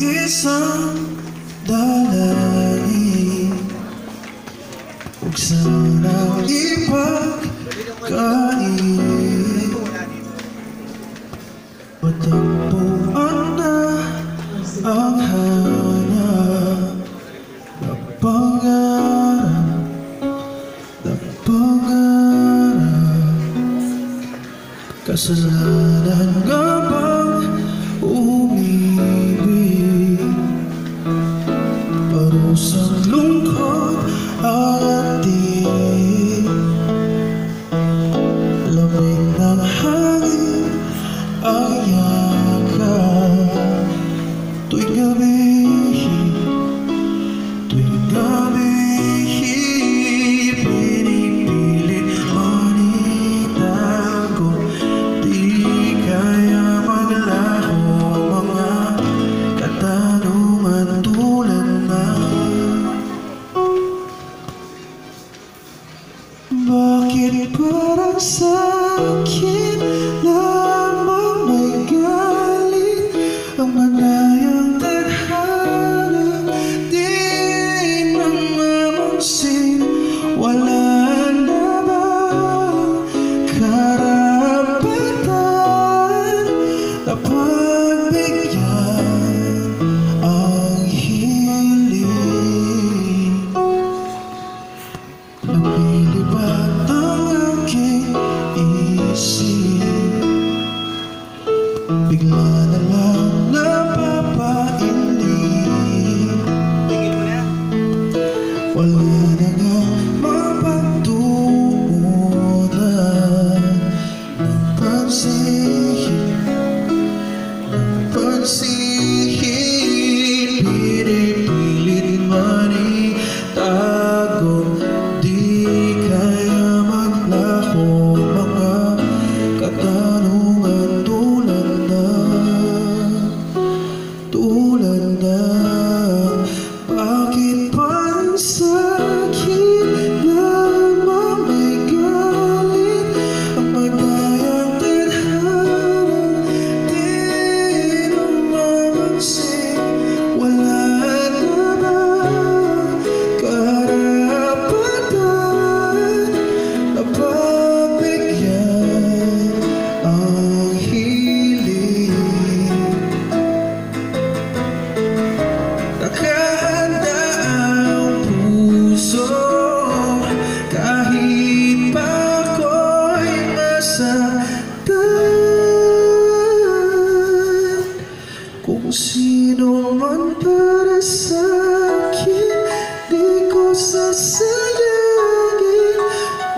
isang dalangin Huwag sanang ipagkain Matagpuan na ang hanap Na pangarap Na pangarap Kasalanan ka ba? Tuwing gabi Tuwing gabi Pinipilit Manita ko Di kaya maglaho Mga katanungan tulad na Bakit Lamang may galing Ang mga see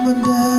wonder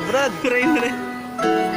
Brad. Hooray, hooray.